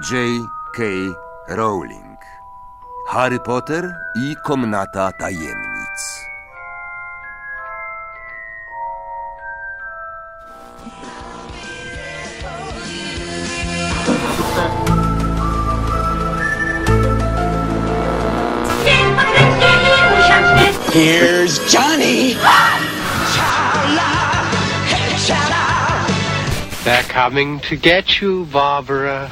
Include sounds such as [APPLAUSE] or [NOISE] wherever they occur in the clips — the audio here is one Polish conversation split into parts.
J.K. Rowling. Harry Potter i Komnata Tajemnic. Here's Johnny. They're coming to get you, Barbara.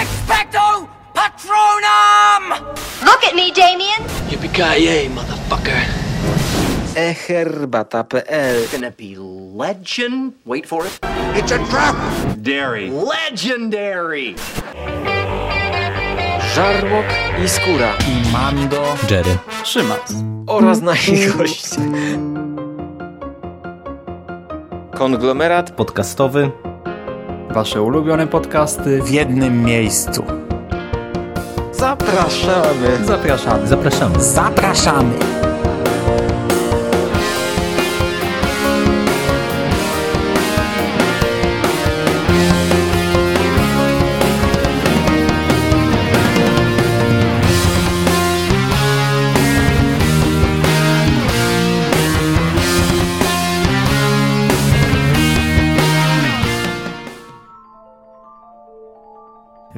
Expecto Patronum! Look at me, Damien. Yippee-ki-yay, motherfucker. eherbata.pl Gonna be legend. Wait for it. It's a trap. Dairy. Legendary. Żarłok i Skóra i Mando, Jerry, Szymas. oraz nasi goście. Konglomerat podcastowy. Wasze ulubione podcasty w jednym miejscu. Zapraszamy. Zapraszamy. Zapraszamy. Zapraszamy.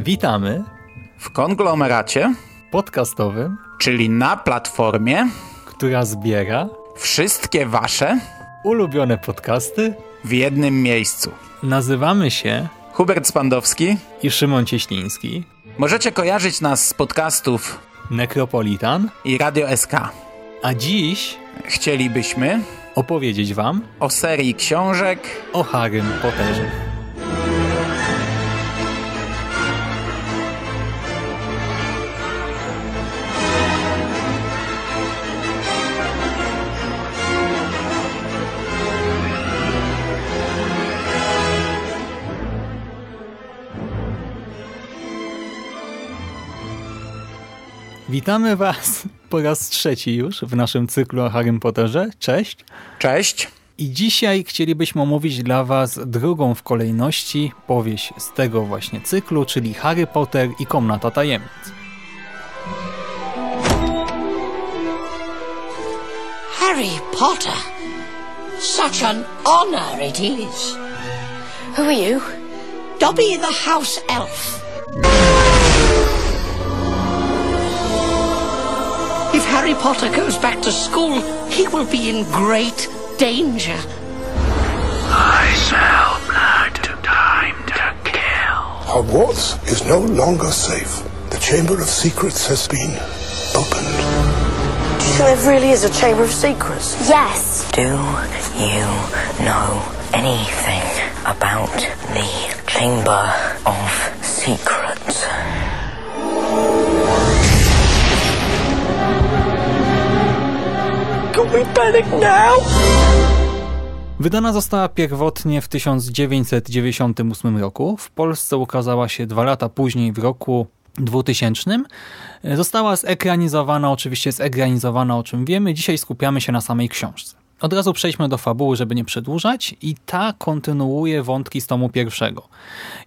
Witamy w konglomeracie podcastowym, czyli na platformie, która zbiera wszystkie wasze ulubione podcasty w jednym miejscu. Nazywamy się Hubert Spandowski i Szymon Cieśliński. Możecie kojarzyć nas z podcastów Necropolitan i Radio SK. A dziś chcielibyśmy opowiedzieć wam o serii książek o Harrym Potterze. Witamy Was po raz trzeci już w naszym cyklu o Harrym Potterze. Cześć. Cześć. I dzisiaj chcielibyśmy omówić dla Was drugą w kolejności powieść z tego właśnie cyklu, czyli Harry Potter i Komnata Tajemnic. Harry Potter? Such an honor it is. Who are you? Dobby the House Elf. Harry Potter goes back to school, he will be in great danger. I smell blood. Time to kill. Hogwarts is no longer safe. The Chamber of Secrets has been opened. Do you think there really is a Chamber of Secrets? Yes. Do you know anything about the Chamber of Secrets? Wydana została pierwotnie w 1998 roku. W Polsce ukazała się dwa lata później, w roku 2000. Została zekranizowana, oczywiście zekranizowana, o czym wiemy. Dzisiaj skupiamy się na samej książce. Od razu przejdźmy do fabuły, żeby nie przedłużać i ta kontynuuje wątki z tomu pierwszego.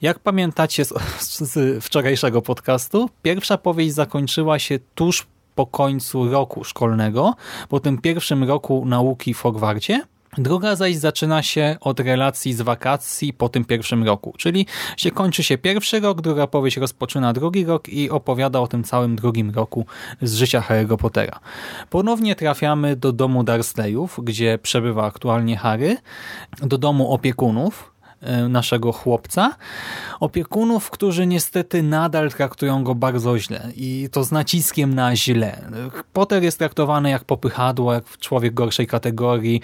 Jak pamiętacie z, z wczorajszego podcastu, pierwsza powieść zakończyła się tuż po końcu roku szkolnego, po tym pierwszym roku nauki w Hogwarcie. Druga zaś zaczyna się od relacji z wakacji po tym pierwszym roku, czyli się kończy się pierwszy rok, druga powieść rozpoczyna drugi rok i opowiada o tym całym drugim roku z życia Harry'ego Pottera. Ponownie trafiamy do domu Dursleyów, gdzie przebywa aktualnie Harry, do domu opiekunów, naszego chłopca. Opiekunów, którzy niestety nadal traktują go bardzo źle i to z naciskiem na źle. Potter jest traktowany jak popychadło, jak człowiek gorszej kategorii.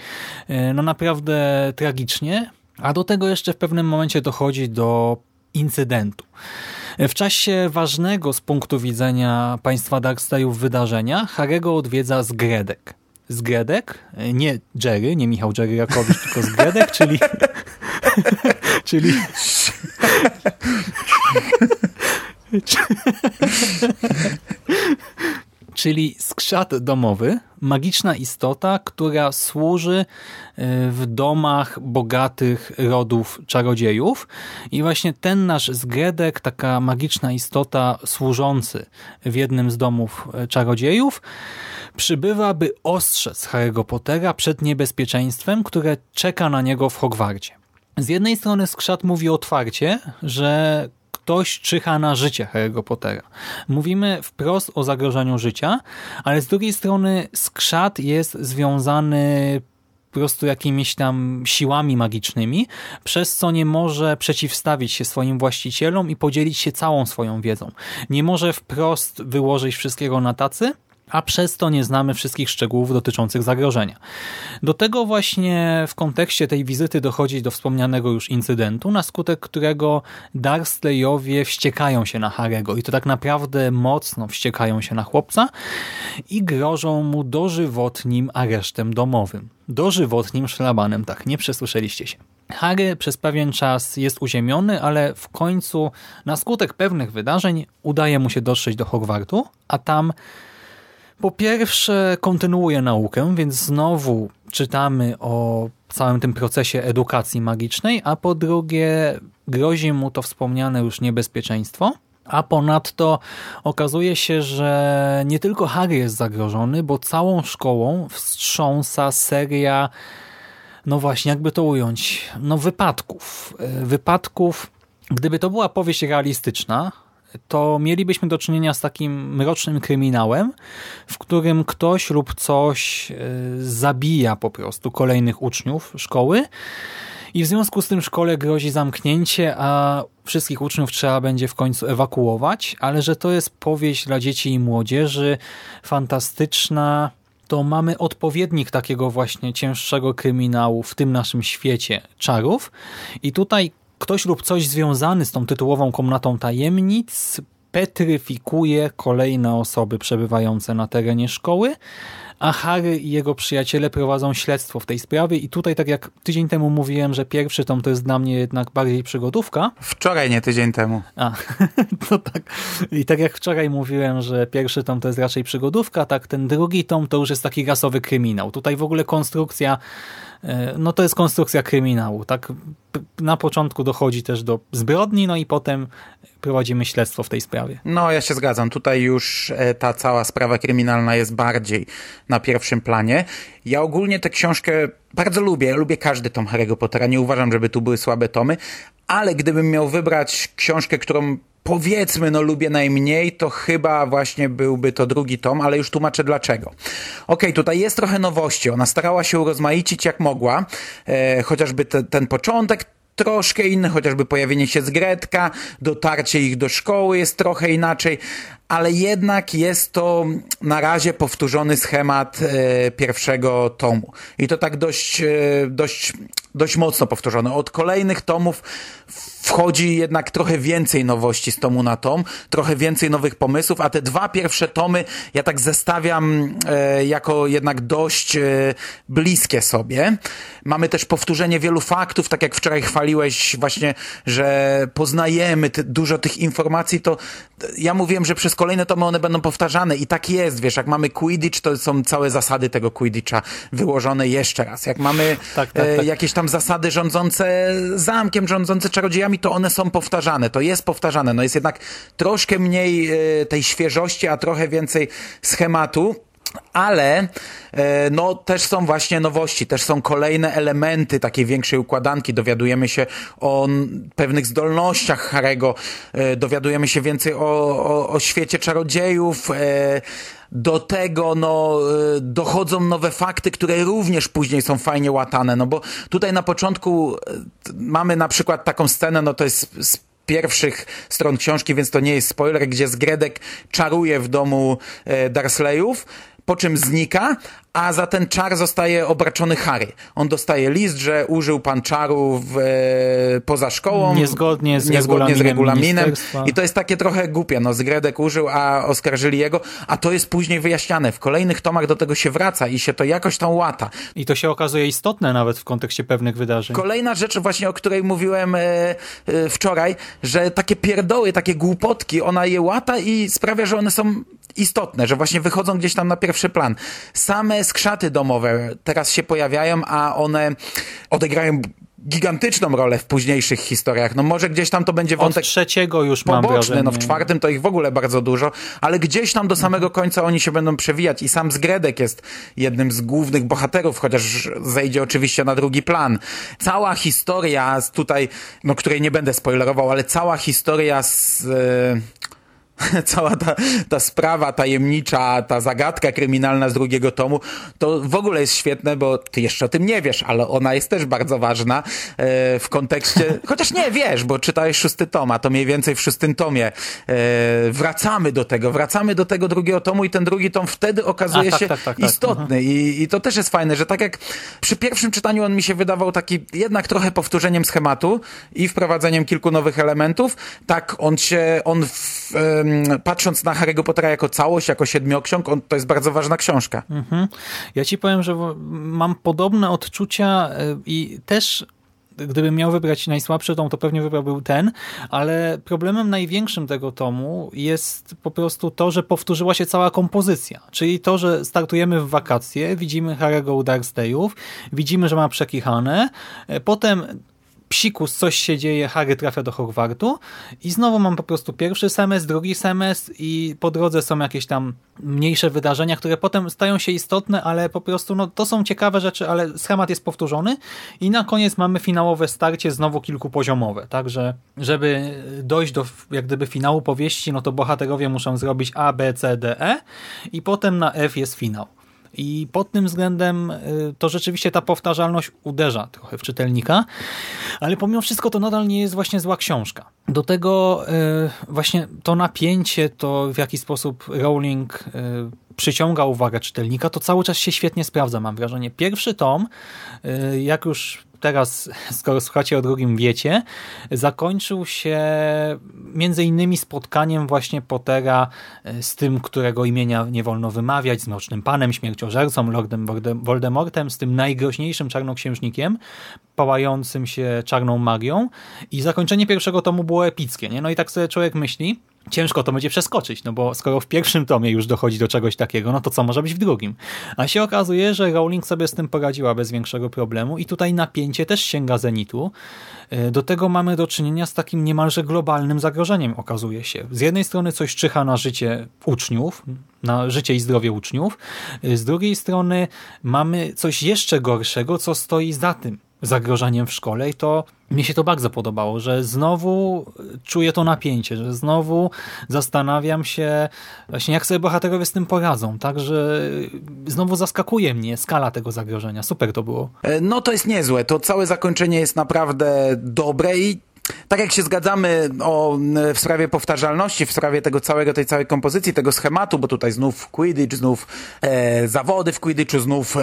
No naprawdę tragicznie. A do tego jeszcze w pewnym momencie dochodzi do incydentu. W czasie ważnego z punktu widzenia państwa Darkstayów wydarzenia Harego odwiedza Zgredek. Zgredek, nie Jerry, nie Michał Jerry Jakowicz, tylko Zgredek, czyli [LAUGHS] czyli [LAUGHS] czyli skrzat domowy, magiczna istota, która służy e, w domach bogatych rodów czarodziejów. I właśnie ten nasz zgredek, taka magiczna istota służący w jednym z domów e, czarodziejów, przybywa, by ostrzec Harry'ego Pottera przed niebezpieczeństwem, które czeka na niego w Hogwarcie. Z jednej strony skrzat mówi otwarcie, że ktoś czyha na życie Harry'ego Pottera. Mówimy wprost o zagrożeniu życia, ale z drugiej strony skrzat jest związany po prostu jakimiś tam siłami magicznymi, przez co nie może przeciwstawić się swoim właścicielom i podzielić się całą swoją wiedzą. Nie może wprost wyłożyć wszystkiego na tacy, a przez to nie znamy wszystkich szczegółów dotyczących zagrożenia. Do tego właśnie w kontekście tej wizyty dochodzi do wspomnianego już incydentu, na skutek którego Durstleyowie wściekają się na Harego i to tak naprawdę mocno wściekają się na chłopca i grożą mu dożywotnim aresztem domowym. Dożywotnim szlabanem, tak, nie przesłyszeliście się. Harry przez pewien czas jest uziemiony, ale w końcu na skutek pewnych wydarzeń udaje mu się dotrzeć do Hogwartu, a tam po pierwsze kontynuuje naukę, więc znowu czytamy o całym tym procesie edukacji magicznej, a po drugie grozi mu to wspomniane już niebezpieczeństwo, a ponadto okazuje się, że nie tylko Harry jest zagrożony, bo całą szkołą wstrząsa seria, no właśnie, jakby to ująć, no wypadków. Wypadków, gdyby to była powieść realistyczna, to mielibyśmy do czynienia z takim mrocznym kryminałem, w którym ktoś lub coś e, zabija po prostu kolejnych uczniów szkoły i w związku z tym szkole grozi zamknięcie, a wszystkich uczniów trzeba będzie w końcu ewakuować, ale że to jest powieść dla dzieci i młodzieży, fantastyczna, to mamy odpowiednik takiego właśnie cięższego kryminału w tym naszym świecie czarów. I tutaj ktoś lub coś związany z tą tytułową komnatą tajemnic petryfikuje kolejne osoby przebywające na terenie szkoły, a Harry i jego przyjaciele prowadzą śledztwo w tej sprawie i tutaj, tak jak tydzień temu mówiłem, że pierwszy tom to jest dla mnie jednak bardziej przygodówka. Wczoraj, nie tydzień temu. A, to [LAUGHS] tak. I tak jak wczoraj mówiłem, że pierwszy tom to jest raczej przygodówka, tak ten drugi tom to już jest taki rasowy kryminał. Tutaj w ogóle konstrukcja E, no to jest konstrukcja kryminału. Tak na początku dochodzi też do zbrodni, no i potem prowadzimy śledztwo w tej sprawie. No, ja się zgadzam. Tutaj już e, ta cała sprawa kryminalna jest bardziej na pierwszym planie. Ja ogólnie tę książkę bardzo lubię. Lubię każdy tom Harry'ego Pottera. Nie uważam, żeby tu były słabe tomy, ale gdybym miał wybrać książkę, którą powiedzmy, no lubię najmniej, to chyba właśnie byłby to drugi tom, ale już tłumaczę dlaczego. Ok, tutaj jest trochę nowości. Ona starała się urozmaicić jak mogła, e, chociażby te, ten początek, troszkę inny, chociażby pojawienie się z Gretka, dotarcie ich do szkoły jest trochę inaczej, ale jednak jest to na razie powtórzony schemat e, pierwszego tomu. I to tak dość, e, dość, dość mocno powtórzone. Od kolejnych tomów wchodzi jednak trochę więcej nowości z tomu na tom, trochę więcej nowych pomysłów, a te dwa pierwsze tomy ja tak zestawiam e, jako jednak dość bliskie sobie. Mamy też powtórzenie wielu faktów, tak jak wczoraj chwaliłeś właśnie, że poznajemy dużo tych informacji, to ja mówiłem, że przez kolejne tomy one będą powtarzane i tak jest, wiesz, jak mamy Quidditch, to są całe zasady tego Quidditcha wyłożone jeszcze raz. Jak mamy tak, tak, e, tak. jakieś tam zasady rządzące zamkiem, rządzące czarodziejami, to one są powtarzane, to jest powtarzane. No jest jednak troszkę mniej e, tej świeżości, a trochę więcej schematu. Ale e, no, też są właśnie nowości, też są kolejne elementy takiej większej układanki. Dowiadujemy się o pewnych zdolnościach Harego, e, dowiadujemy się więcej o, o, o świecie czarodziejów. Do tego no, dochodzą nowe fakty, które również później są fajnie łatane. No bo tutaj na początku mamy na przykład taką scenę, no to jest pierwszych stron książki, więc to nie jest spoiler, gdzie Zgredek czaruje w domu Darsleyów po czym znika, a za ten czar zostaje obraczony Harry. On dostaje list, że użył pan czaru w, e, poza szkołą. Niezgodnie z niezgodnie z regulaminem regulaminem. I to jest takie trochę głupie. No, Zgredek użył, a oskarżyli jego, a to jest później wyjaśniane. W kolejnych tomach do tego się wraca i się to jakoś tam łata. I to się okazuje istotne nawet w kontekście pewnych wydarzeń. Kolejna rzecz właśnie, o której mówiłem e, e, wczoraj, że takie pierdoły, takie głupotki, ona je łata i sprawia, że one są istotne, że właśnie wychodzą gdzieś tam na pierwszy plan. Same skrzaty domowe teraz się pojawiają, a one odegrają gigantyczną rolę w późniejszych historiach. No może gdzieś tam to będzie wątek Od trzeciego już mam poboczny, wrażenie. no w czwartym to ich w ogóle bardzo dużo, ale gdzieś tam do samego końca oni się będą przewijać i sam Zgredek jest jednym z głównych bohaterów, chociaż zejdzie oczywiście na drugi plan. Cała historia z tutaj, no której nie będę spoilerował, ale cała historia z... [LAUGHS] cała ta, ta sprawa tajemnicza, ta zagadka kryminalna z drugiego tomu, to w ogóle jest świetne, bo ty jeszcze o tym nie wiesz, ale ona jest też bardzo ważna e, w kontekście, [LAUGHS] chociaż nie wiesz, bo czytałeś szósty tom, a to mniej więcej w szóstym tomie e, wracamy do tego, wracamy do tego drugiego tomu i ten drugi tom wtedy okazuje A, tak, się tak, tak, tak. istotny I, i to też jest fajne, że tak jak przy pierwszym czytaniu on mi się wydawał taki jednak trochę powtórzeniem schematu i wprowadzeniem kilku nowych elementów, tak on się, on w, patrząc na Harry'ego Pottera jako całość, jako siedmioksiąg, on, to jest bardzo ważna książka. Mhm. Ja ci powiem, że mam podobne odczucia y, i też gdybym miał wybrać najsłabszy tom, to pewnie wybrałbym ten, ale problemem największym tego tomu jest po prostu to, że powtórzyła się cała kompozycja. Czyli to, że startujemy w wakacje, widzimy Harry'ego u Dursleyów, widzimy, że ma przekichane, e, potem psikus, coś się dzieje, Harry trafia do Hogwartu i znowu mam po prostu pierwszy semestr, drugi semestr i po drodze są jakieś tam mniejsze wydarzenia, które potem stają się istotne, ale po prostu no, to są ciekawe rzeczy, ale schemat jest powtórzony i na koniec mamy finałowe starcie znowu kilkupoziomowe, także żeby dojść do jak gdyby finału powieści, no to bohaterowie muszą zrobić A, B, C, D, E i potem na F jest finał. I pod tym względem y, to rzeczywiście ta powtarzalność uderza trochę w czytelnika, ale pomimo wszystko to nadal nie jest właśnie zła książka. Do tego y, właśnie to napięcie, to w jaki sposób Rowling y, przyciąga uwagę czytelnika, to cały czas się świetnie sprawdza, mam wrażenie. Pierwszy tom, jak już teraz, skoro słuchacie o drugim wiecie, zakończył się między innymi spotkaniem właśnie Pottera e, z tym, którego imienia nie wolno wymawiać, z Mrocznym Panem, Śmierciożercą, Lordem Voldem- Voldemortem, z tym najgroźniejszym czarnoksiężnikiem, pałającym się czarną magią i zakończenie pierwszego tomu było epickie, nie? No i tak sobie człowiek myśli, ciężko to będzie przeskoczyć, no bo skoro w pierwszym tomie już dochodzi do czegoś takiego, no to co może być w drugim? A się okazuje, że Rowling sobie z tym poradziła bez większego problemu i tutaj napięcie też sięga zenitu. E, Do tego mamy do czynienia z takim niemalże globalnym zagrożeniem, okazuje się. Z jednej strony coś czyha na życie uczniów, na życie i zdrowie uczniów, e, z drugiej strony mamy coś jeszcze gorszego, co stoi za tym zagrożeniem w szkole i to mi się to bardzo podobało, że znowu czuję to napięcie, że znowu zastanawiam się właśnie jak sobie bohaterowie z tym poradzą, także znowu zaskakuje mnie skala tego zagrożenia. Super to było. E, No to jest niezłe. To całe zakończenie jest naprawdę dobre i tak jak się zgadzamy o, w sprawie powtarzalności, w sprawie tego całego, tej całej kompozycji, tego schematu, bo tutaj znów Quidditch, znów e, zawody w Quidditchu, znów e,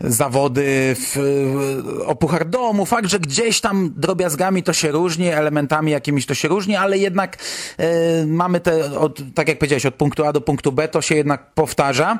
zawody w, e, o Puchar Domu. Fakt, że gdzieś tam drobiazgami to się różni, elementami jakimiś to się różni, ale jednak e, mamy te, od, tak jak powiedziałeś, od punktu A do punktu B to się jednak powtarza.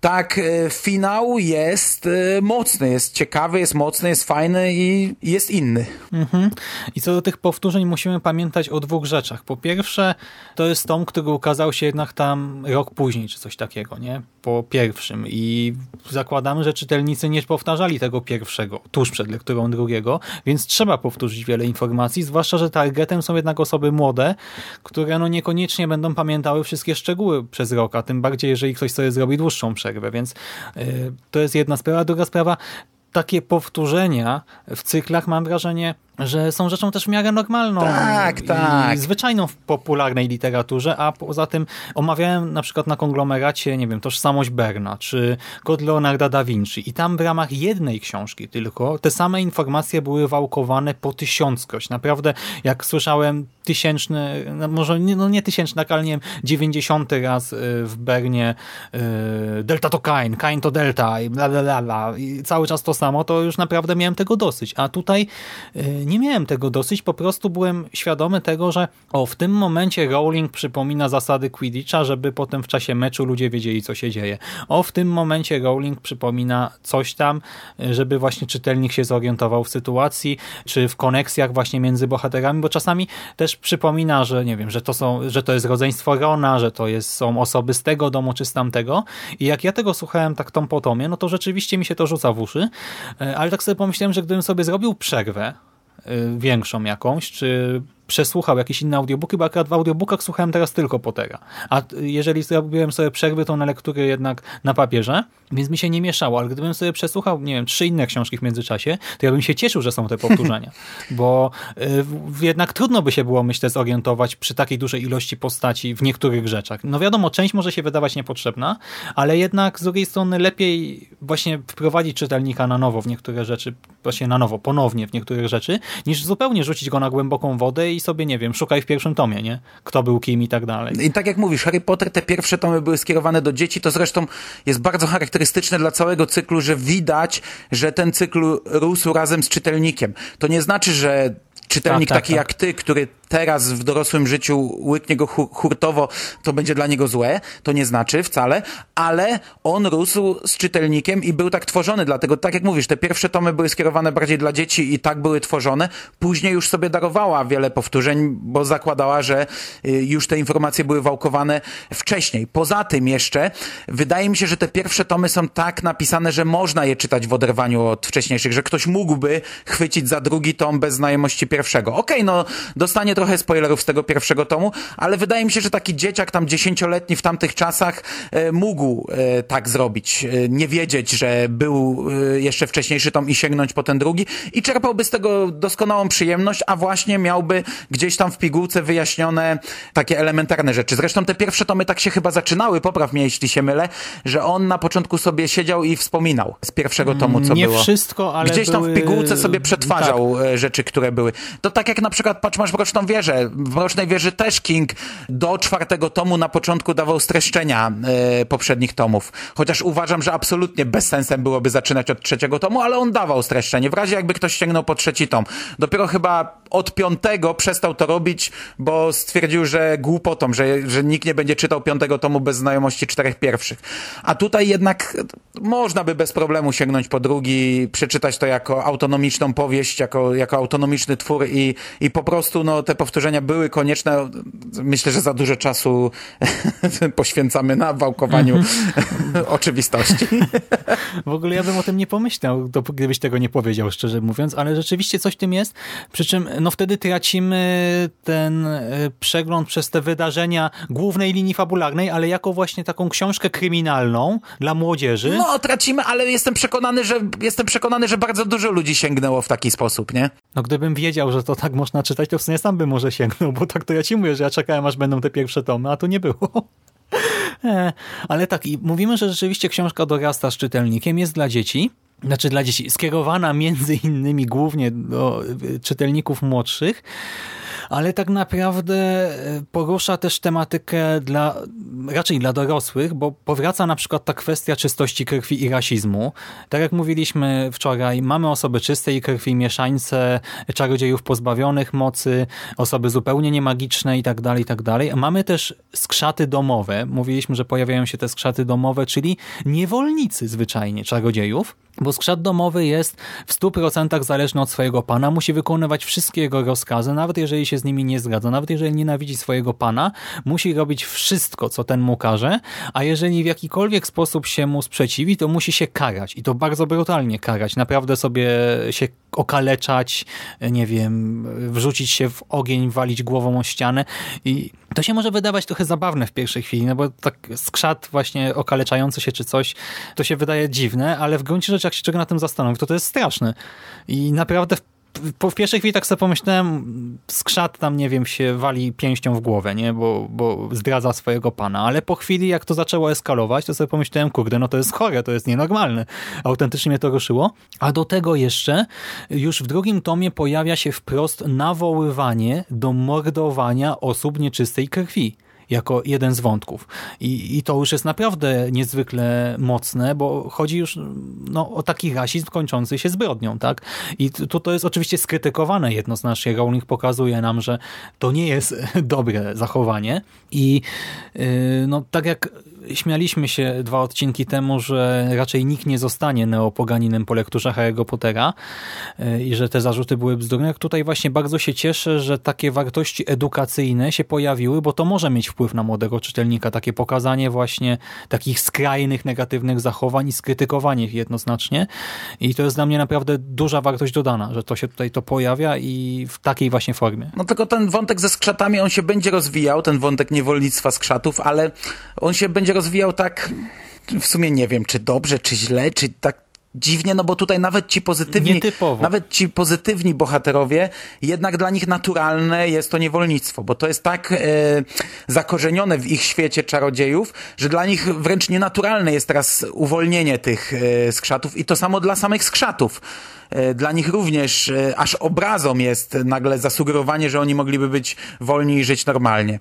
Tak, e, finał jest e, mocny, jest ciekawy, jest mocny, jest fajny i jest inny. Mhm. I co do tych powtórzeń musimy pamiętać o dwóch rzeczach. Po pierwsze, to jest tom, który ukazał się jednak tam rok później, czy coś takiego, nie? Po pierwszym. I zakładamy, że czytelnicy nie powtarzali tego pierwszego tuż przed lekturą drugiego, więc trzeba powtórzyć wiele informacji, zwłaszcza, że targetem są jednak osoby młode, które no niekoniecznie będą pamiętały wszystkie szczegóły przez rok, a tym bardziej, jeżeli ktoś sobie zrobi dłuższą przerwę, więc y, to jest jedna sprawa. Druga sprawa, takie powtórzenia w cyklach, mam wrażenie, że są rzeczą też w miarę normalną Tak, tak. zwyczajną w popularnej literaturze, a poza tym omawiałem na przykład na konglomeracie, nie wiem, Tożsamość Berna, czy Kod Leonarda da Vinci i tam w ramach jednej książki tylko te same informacje były wałkowane po tysiąckroć. Naprawdę, jak słyszałem tysięczny, no może nie, no nie tysięczny, ale nie wiem, dziewięćdziesiąty raz y, w Bernie y, Delta to Kain, Kain to Delta i bla bla bla, bla i cały czas to samo, to już naprawdę miałem tego dosyć. A tutaj y, nie miałem tego dosyć, po prostu byłem świadomy tego, że o, w tym momencie Rowling przypomina zasady Quidditcha, żeby potem w czasie meczu ludzie wiedzieli, co się dzieje. O, w tym momencie Rowling przypomina coś tam, żeby właśnie czytelnik się zorientował w sytuacji, czy w koneksjach właśnie między bohaterami, bo czasami też przypomina, że nie wiem, że to, są, że to jest rodzeństwo Rona, że to jest, są osoby z tego domu czy z tamtego i jak ja tego słuchałem tak tą potomie, no to rzeczywiście mi się to rzuca w uszy, ale tak sobie pomyślałem, że gdybym sobie zrobił przerwę, y, większą jakąś, czy przesłuchał jakieś inne audiobooki, bo akurat w audiobookach słuchałem teraz tylko Pottera. A jeżeli zrobiłem sobie przerwy, to na lektury jednak na papierze, więc mi się nie mieszało, ale gdybym sobie przesłuchał, nie wiem, trzy inne książki w międzyczasie, to ja bym się cieszył, że są te powtórzenia, [LAUGHS] bo y, jednak trudno by się było, myślę, zorientować przy takiej dużej ilości postaci w niektórych rzeczach. No wiadomo, część może się wydawać niepotrzebna, ale jednak z drugiej strony lepiej właśnie wprowadzić czytelnika na nowo w niektóre rzeczy, właśnie na nowo, ponownie w niektóre rzeczy, niż zupełnie rzucić go na głęboką wodę i sobie, nie wiem, szukaj w pierwszym tomie, nie? Kto był kim i tak dalej. I tak jak mówisz, Harry Potter, te pierwsze tomy były skierowane do dzieci, to zresztą jest bardzo charakterystyczne dla całego cyklu, że widać, że ten cykl rósł razem z czytelnikiem. To nie znaczy, że czytelnik Tak, tak, taki tak. jak ty, który teraz w dorosłym życiu łyknie go hu- hurtowo, to będzie dla niego złe. To nie znaczy wcale, ale on rósł z czytelnikiem i był tak tworzony. Dlatego, tak jak mówisz, te pierwsze tomy były skierowane bardziej dla dzieci i tak były tworzone. Później już sobie darowała wiele powtórzeń, bo zakładała, że y, już te informacje były wałkowane wcześniej. Poza tym jeszcze, wydaje mi się, że te pierwsze tomy są tak napisane, że można je czytać w oderwaniu od wcześniejszych, że ktoś mógłby chwycić za drugi tom bez znajomości pierwszego. Okej, no dostanie trochę spoilerów z tego pierwszego tomu, ale wydaje mi się, że taki dzieciak tam dziesięcioletni w tamtych czasach e, mógł e, tak zrobić. E, nie wiedzieć, że był jeszcze wcześniejszy tom i sięgnąć po ten drugi i czerpałby z tego doskonałą przyjemność, a właśnie miałby gdzieś tam w pigułce wyjaśnione takie elementarne rzeczy. Zresztą te pierwsze tomy tak się chyba zaczynały, popraw mnie jeśli się mylę, że on na początku sobie siedział i wspominał z pierwszego tomu, co Nie było. wszystko, ale Gdzieś tam w były- pigułce sobie przetwarzał e, rzeczy, które były. To tak jak na przykład, patrz, masz Mroczną Wieżę. W Mrocznej Wieży też King do czwartego tomu na początku dawał streszczenia e, poprzednich tomów. Chociaż uważam, że absolutnie bez sensem byłoby zaczynać od trzeciego tomu, ale on dawał streszczenie. W razie jakby ktoś sięgnął po trzeci tom. Dopiero chyba od piątego przestał to robić, bo stwierdził, że głupotą, że, że nikt nie będzie czytał piątego tomu bez znajomości czterech pierwszych. A tutaj jednak można by bez problemu sięgnąć po drugi, przeczytać to jako autonomiczną powieść, jako, jako autonomiczny twór i, i po prostu no, te powtórzenia były konieczne. Myślę, że za dużo czasu [LAUGHS] poświęcamy na wałkowaniu [LAUGHS] oczywistości. W ogóle ja bym o tym nie pomyślał, gdybyś tego nie powiedział, szczerze mówiąc, ale rzeczywiście coś w tym jest. Przy czym no wtedy tracimy ten e, przegląd przez te wydarzenia głównej linii fabularnej, ale jako właśnie taką książkę kryminalną dla młodzieży. No, tracimy, ale jestem przekonany, że jestem przekonany, że bardzo dużo ludzi sięgnęło w taki sposób, nie? No gdybym wiedział, że to tak można czytać, to w sumie sam bym może sięgnął, bo tak to ja ci mówię, że ja czekałem, aż będą te pierwsze tomy, a tu nie było. [LAUGHS] E, Ale tak, i mówimy, że rzeczywiście książka dorasta z czytelnikiem, jest dla dzieci, znaczy dla dzieci, skierowana między innymi głównie do y, czytelników młodszych, ale tak naprawdę e, porusza też tematykę dla, raczej dla dorosłych, bo powraca na przykład ta kwestia czystości krwi i rasizmu. Tak jak mówiliśmy wczoraj, mamy osoby czystej krwi, mieszańce, czarodziejów pozbawionych mocy, osoby zupełnie niemagiczne i tak dalej, i tak dalej. Mamy też skrzaty domowe. Mówiliśmy, że pojawiają się te skrzaty domowe, czyli niewolnicy zwyczajnie czarodziejów, bo skrzat domowy jest w 100% zależny od swojego pana, musi wykonywać wszystkie jego rozkazy, nawet jeżeli się z nimi nie zgadza, nawet jeżeli nienawidzi swojego pana, musi robić wszystko, co ten mu każe, a jeżeli w jakikolwiek sposób się mu sprzeciwi, to musi się karać. I to bardzo brutalnie karać, naprawdę sobie się okaleczać, nie wiem, wrzucić się w ogień, walić głową o ścianę. I to się może wydawać trochę zabawne w pierwszej chwili, no bo tak skrzat właśnie okaleczający się czy coś, to się wydaje dziwne, ale w gruncie rzeczy jak się czego na tym zastanowi, to to jest straszne. I naprawdę w po w pierwszej chwili tak sobie pomyślałem, skrzat tam, nie wiem, się wali pięścią w głowę, nie, bo, bo zdradza swojego pana, ale po chwili, jak to zaczęło eskalować, to sobie pomyślałem, kurde, no to jest chore, to jest nienormalne. Autentycznie mnie to ruszyło. A do tego jeszcze, już w drugim tomie pojawia się wprost nawoływanie do mordowania osób nieczystej krwi jako jeden z wątków. I, I to już jest naprawdę niezwykle mocne, bo chodzi już no, o taki rasizm kończący się zbrodnią. tak? I tu to jest oczywiście skrytykowane jednoznacznie. Rowling pokazuje nam, że to nie jest [LAUGHS] dobre zachowanie. I yy, no, tak jak śmialiśmy się dwa odcinki temu, że raczej nikt nie zostanie neopoganinem po lekturze Harry'ego Pottera yy, i że te zarzuty były bzdurne. Tutaj właśnie bardzo się cieszę, że takie wartości edukacyjne się pojawiły, bo to może mieć wpływ na młodego czytelnika. Takie pokazanie właśnie takich skrajnych, negatywnych zachowań i skrytykowanie ich jednoznacznie. I to jest dla mnie naprawdę duża wartość dodana, że to się tutaj to pojawia i w takiej właśnie formie. No tylko ten wątek ze skrzatami, on się będzie rozwijał, ten wątek niewolnictwa skrzatów, ale on się będzie rozwijał tak w sumie nie wiem, czy dobrze, czy źle, czy tak dziwnie, no bo tutaj nawet ci pozytywni, Nietypowo. nawet ci pozytywni bohaterowie, jednak dla nich naturalne jest to niewolnictwo, bo to jest tak e, zakorzenione w ich świecie czarodziejów, że dla nich wręcz nienaturalne jest teraz uwolnienie tych e, skrzatów i to samo dla samych skrzatów. E, dla nich również e, aż obrazą jest nagle zasugerowanie, że oni mogliby być wolni i żyć normalnie.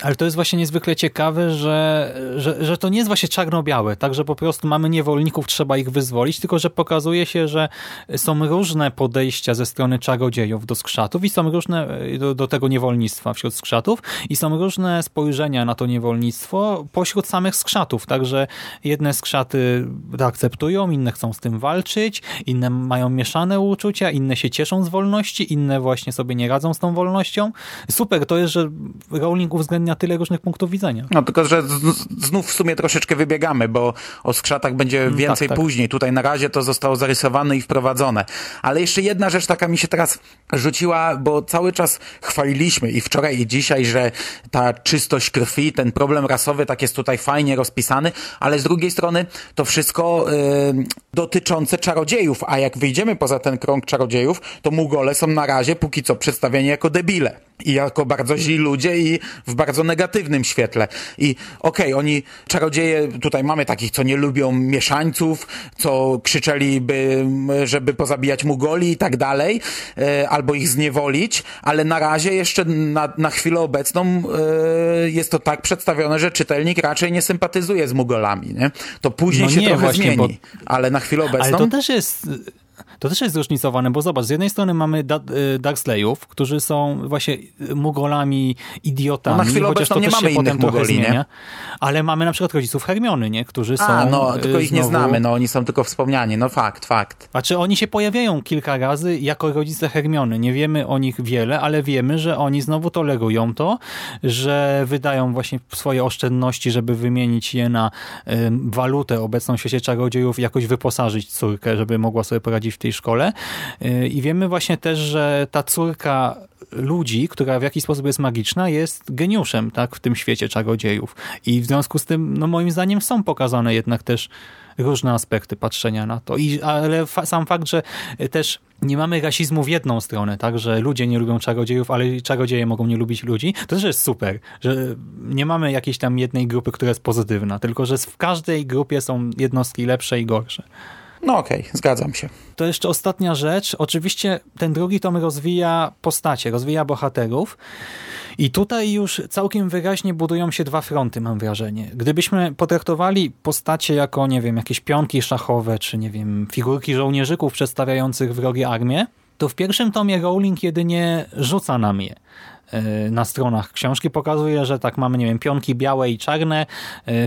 Ale to jest właśnie niezwykle ciekawe, że, że, że to nie jest właśnie czarno-białe, tak, że po prostu mamy niewolników, trzeba ich wyzwolić, tylko że pokazuje się, że są różne podejścia ze strony czarodziejów do skrzatów i są różne e, do, do tego niewolnictwa wśród skrzatów i są różne spojrzenia na to niewolnictwo pośród samych skrzatów, także jedne skrzaty to akceptują, inne chcą z tym walczyć, inne mają mieszane uczucia, inne się cieszą z wolności, inne właśnie sobie nie radzą z tą wolnością. Super, to jest, że Rowling uwzględnia tyle różnych punktów widzenia. No tylko, że znów w sumie troszeczkę wybiegamy, bo o skrzatach będzie Mm, więcej tak, tak. później. Tutaj na razie to zostało zarysowane i wprowadzone. Ale jeszcze jedna rzecz taka mi się teraz rzuciła, bo cały czas chwaliliśmy i wczoraj i dzisiaj, że ta czystość krwi, ten problem rasowy tak jest tutaj fajnie rozpisany, ale z drugiej strony to wszystko yy, dotyczące czarodziejów, a jak wyjdziemy poza ten krąg czarodziejów, to Mugole są na razie póki co przedstawieni jako debile i jako bardzo źli ludzie i w bardzo negatywnym świetle. I okej, oni, czarodzieje, tutaj mamy takich, co nie lubią mieszańców, co krzyczeliby, żeby pozabijać Mugoli i tak dalej, e, albo ich zniewolić, ale na razie jeszcze na, na chwilę obecną e, jest to tak przedstawione, że czytelnik raczej nie sympatyzuje z Mugolami, nie? To później No się nie, trochę właśnie, zmieni, bo- ale na chwilę obecną... Ale to też jest... To też jest zróżnicowane, bo zobacz, z jednej strony mamy da y, Darksleyów, którzy są właśnie mugolami, idiotami, No na chwilę chociaż to nie mamy innych Mugoli, nie? zmienia. Ale mamy na przykład rodziców Hermiony, nie? którzy są A, no, tylko y, ich nie znowu... znamy, no oni są tylko wspomniani, no fakt, fakt. Znaczy oni się pojawiają kilka razy jako rodzice Hermiony. Nie wiemy o nich wiele, ale wiemy, że oni znowu tolerują to, że wydają właśnie swoje oszczędności, żeby wymienić je na ym, walutę obecną w świecie czarodziejów jakoś wyposażyć córkę, żeby mogła sobie poradzić w tej szkole. Yy, I wiemy właśnie też, że ta córka ludzi, która w jakiś sposób jest magiczna, jest geniuszem tak, w tym świecie czarodziejów. I w związku z tym, no moim zdaniem są pokazane jednak też różne aspekty patrzenia na to. I, ale fa sam fakt, że też nie mamy rasizmu w jedną stronę, tak, że ludzie nie lubią czarodziejów, ale czarodzieje mogą nie lubić ludzi, to też jest super, że nie mamy jakiejś tam jednej grupy, która jest pozytywna, tylko że w każdej grupie są jednostki lepsze i gorsze. No okej, okay, zgadzam się. To jeszcze ostatnia rzecz. Oczywiście ten drugi tom rozwija postacie, rozwija bohaterów. I tutaj już całkiem wyraźnie budują się dwa fronty, mam wrażenie. Gdybyśmy potraktowali postacie jako, nie wiem, jakieś pionki szachowe, czy nie wiem, figurki żołnierzyków przedstawiających wrogie armię, to w pierwszym tomie Rowling jedynie rzuca nam je na stronach książki. Pokazuje, że tak mamy, nie wiem, pionki białe i czarne,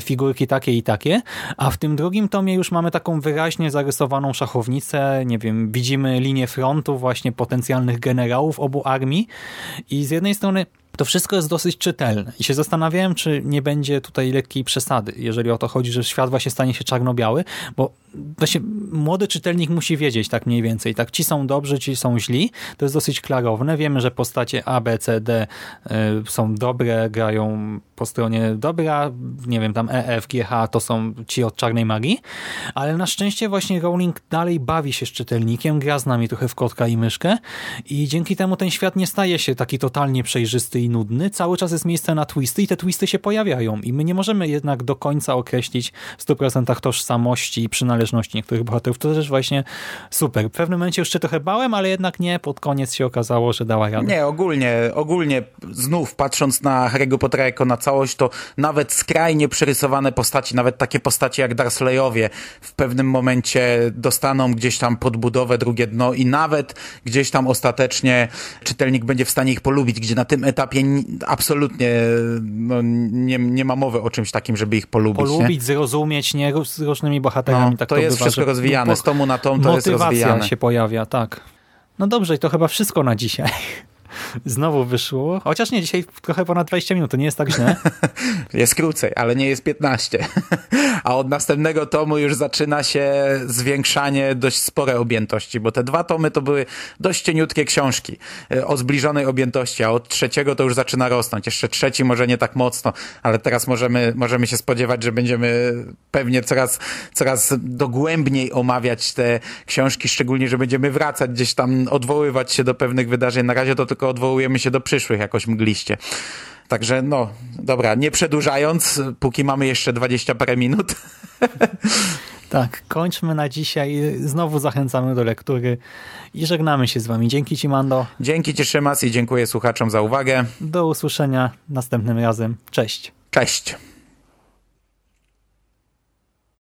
figurki takie i takie, a w tym drugim tomie już mamy taką wyraźnie zarysowaną szachownicę, nie wiem, widzimy linię frontu właśnie potencjalnych generałów obu armii. I z jednej strony to wszystko jest dosyć czytelne i się zastanawiałem, czy nie będzie tutaj lekkiej przesady, jeżeli o to chodzi, że świat właśnie stanie się czarno-biały, bo właśnie młody czytelnik musi wiedzieć tak mniej więcej. Tak, ci są dobrzy, ci są źli. To jest dosyć klarowne. Wiemy, że postacie A, B, C, D y, są dobre, grają po stronie dobra, nie wiem, tam E, F, G, H to są ci od czarnej magii, ale na szczęście właśnie Rowling dalej bawi się z czytelnikiem, gra z nami trochę w kotka i myszkę i dzięki temu ten świat nie staje się taki totalnie przejrzysty i nudny. Cały czas jest miejsce na twisty i te twisty się pojawiają i my nie możemy jednak do końca określić w 100% tożsamości i przynależności niektórych bohaterów. To też właśnie super. W pewnym momencie już trochę bałem, ale jednak nie. Pod koniec się okazało, że dała radę. Nie, ogólnie, ogólnie znów patrząc na Harry'ego Pottera jako na całość, to nawet skrajnie przerysowane postaci, nawet takie postacie jak Dursleyowie w pewnym momencie dostaną gdzieś tam podbudowę, drugie dno i nawet gdzieś tam ostatecznie czytelnik będzie w stanie ich polubić, gdzie na tym etapie absolutnie no, nie, nie ma mowy o czymś takim, żeby ich polubić. Polubić, nie? zrozumieć, nie? Z różnymi bohaterami. No, tak to, to jest bywa, wszystko rozwijane, z tomu na tom to jest rozwijane. się pojawia, tak. No dobrze, i to chyba wszystko na dzisiaj. Znowu wyszło. Chociaż nie, dzisiaj trochę ponad 20 minut, to nie jest tak źle. [LAUGHS] jest krócej, ale nie jest 15. [LAUGHS] A od następnego tomu już zaczyna się zwiększanie dość spore objętości, bo te dwa tomy to były dość cieniutkie książki e, o zbliżonej objętości, a od trzeciego to już zaczyna rosnąć. Jeszcze trzeci może nie tak mocno, ale teraz możemy, możemy się spodziewać, że będziemy pewnie coraz, coraz dogłębniej omawiać te książki, szczególnie, że będziemy wracać gdzieś tam, odwoływać się do pewnych wydarzeń. Na razie to tylko odwołujemy się do przyszłych jakoś mgliście. Także no, dobra, nie przedłużając, póki mamy jeszcze 20 parę minut. [LAUGHS] Tak, kończmy na dzisiaj. Znowu zachęcamy do lektury i żegnamy się z wami. Dzięki Ci, Mando. Dzięki Ci, Szymas i dziękuję słuchaczom za uwagę. Do usłyszenia następnym razem. Cześć. Cześć.